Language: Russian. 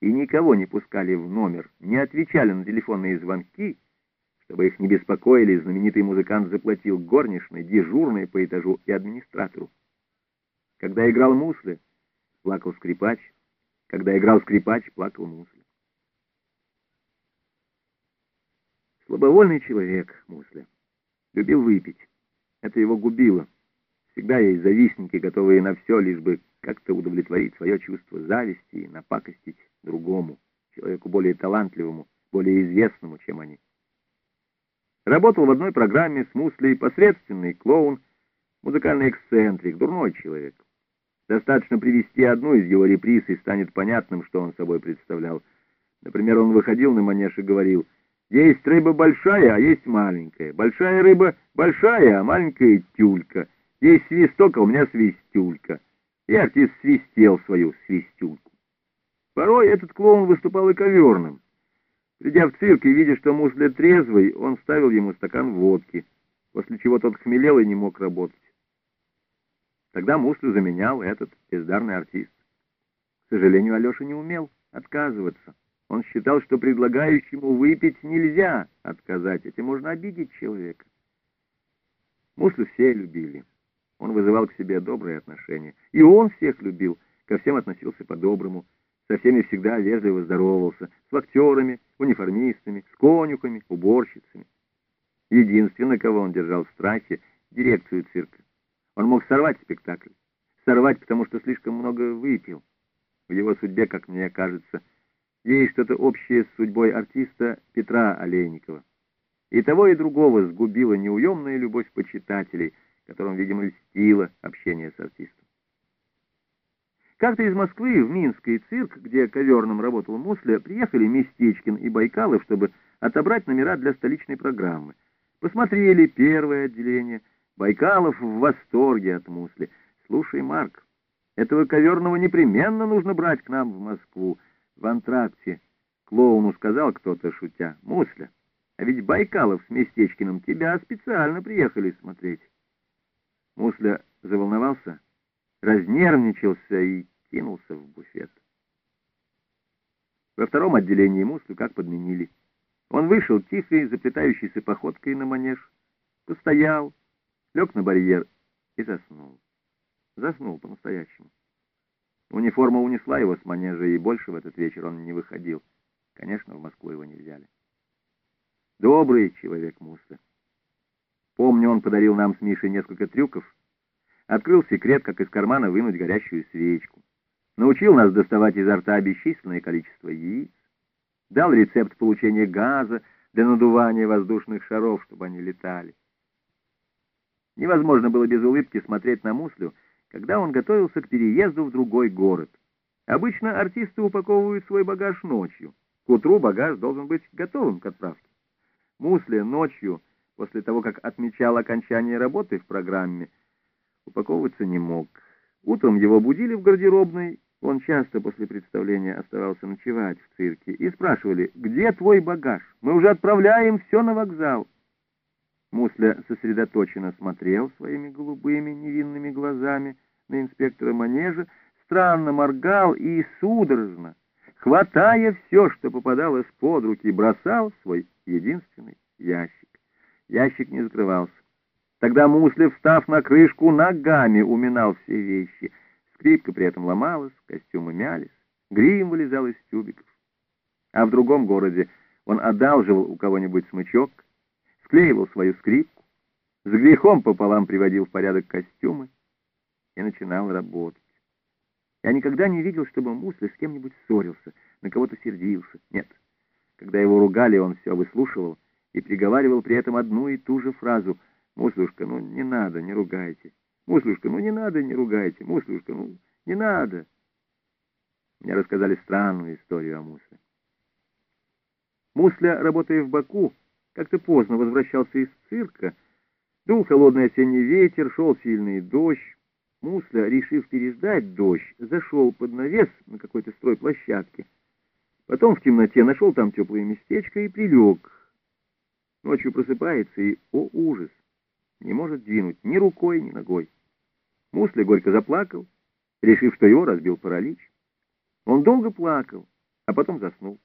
и никого не пускали в номер, не отвечали на телефонные звонки, чтобы их не беспокоили, знаменитый музыкант заплатил горничной, дежурной по этажу и администратору. Когда играл Мусли, плакал скрипач. Когда играл скрипач, плакал Мусли. Слабовольный человек, Мусли. Любил выпить. Это его губило. Всегда есть завистники, готовые на все, лишь бы как-то удовлетворить свое чувство зависти и напакостить другому, человеку более талантливому, более известному, чем они. Работал в одной программе с Мусли посредственный клоун, музыкальный эксцентрик, дурной человек. Достаточно привести одну из его реприз, и станет понятным, что он собой представлял. Например, он выходил на манеж и говорил, «Есть рыба большая, а есть маленькая. Большая рыба большая, а маленькая тюлька. Есть свисток, а у меня свистюлька». И артист свистел свою свистюльку. Порой этот клоун выступал и коверным. Придя в цирк и видя, что мусля трезвый, он ставил ему стакан водки, после чего тот хмелел и не мог работать. Тогда муслю заменял этот бездарный артист. К сожалению, Алеша не умел отказываться. Он считал, что предлагающему выпить нельзя отказать, этим можно обидеть человека. Муслю все любили. Он вызывал к себе добрые отношения. И он всех любил, ко всем относился по-доброму, со всеми всегда вежливо здоровался, с актерами, униформистами, с конюхами, уборщицами. Единственное, кого он держал в страхе, дирекцию цирка. Он мог сорвать спектакль. Сорвать, потому что слишком много выпил. В его судьбе, как мне кажется, есть что-то общее с судьбой артиста Петра Олейникова. И того, и другого сгубила неуемная любовь почитателей, которым, видимо, льстило общение с артистом. Как-то из Москвы в Минский цирк, где коверным работал Мусля, приехали Местечкин и Байкалов, чтобы отобрать номера для столичной программы. Посмотрели первое отделение. Байкалов в восторге от Мусли. «Слушай, Марк, этого коверного непременно нужно брать к нам в Москву. В антракте клоуну сказал кто-то, шутя, «Мусля, а ведь Байкалов с Местечкиным тебя специально приехали смотреть». Мусля заволновался разнервничался и кинулся в буфет. Во втором отделении Муслю как подменили. Он вышел тихой, заплетающейся походкой на манеж, постоял, лег на барьер и заснул. Заснул по-настоящему. Униформа унесла его с манежа, и больше в этот вечер он не выходил. Конечно, в Москву его не взяли. Добрый человек Муса. Помню, он подарил нам с Мишей несколько трюков — Открыл секрет, как из кармана вынуть горящую свечку. Научил нас доставать изо рта бесчисленное количество яиц. Дал рецепт получения газа для надувания воздушных шаров, чтобы они летали. Невозможно было без улыбки смотреть на Муслю, когда он готовился к переезду в другой город. Обычно артисты упаковывают свой багаж ночью. К утру багаж должен быть готовым к отправке. Мусля ночью, после того, как отмечал окончание работы в программе, упаковываться не мог. Утром его будили в гардеробной, он часто после представления оставался ночевать в цирке, и спрашивали, где твой багаж? Мы уже отправляем все на вокзал. Мусля сосредоточенно смотрел своими голубыми невинными глазами на инспектора манежа, странно моргал и судорожно, хватая все, что попадалось под руки, бросал свой единственный ящик. Ящик не закрывался. Тогда Муслев, встав на крышку, ногами уминал все вещи. Скрипка при этом ломалась, костюмы мялись, грим вылезал из тюбиков. А в другом городе он одалживал у кого-нибудь смычок, склеивал свою скрипку, с грехом пополам приводил в порядок костюмы и начинал работать. Я никогда не видел, чтобы Муслев с кем-нибудь ссорился, на кого-то сердился. Нет. Когда его ругали, он все выслушивал и приговаривал при этом одну и ту же фразу — Муслушка, ну не надо, не ругайте. Муслушка, ну не надо, не ругайте. Муслушка, ну не надо. Мне рассказали странную историю о Мусле. Мусля, работая в Баку, как-то поздно возвращался из цирка. Дул холодный осенний ветер, шел сильный дождь. Мусля, решив переждать дождь, зашел под навес на какой-то стройплощадке. Потом в темноте нашел там теплое местечко и прилег. Ночью просыпается и, о ужас, не может двинуть ни рукой, ни ногой. Мусли горько заплакал, решив, что его разбил паралич. Он долго плакал, а потом заснул.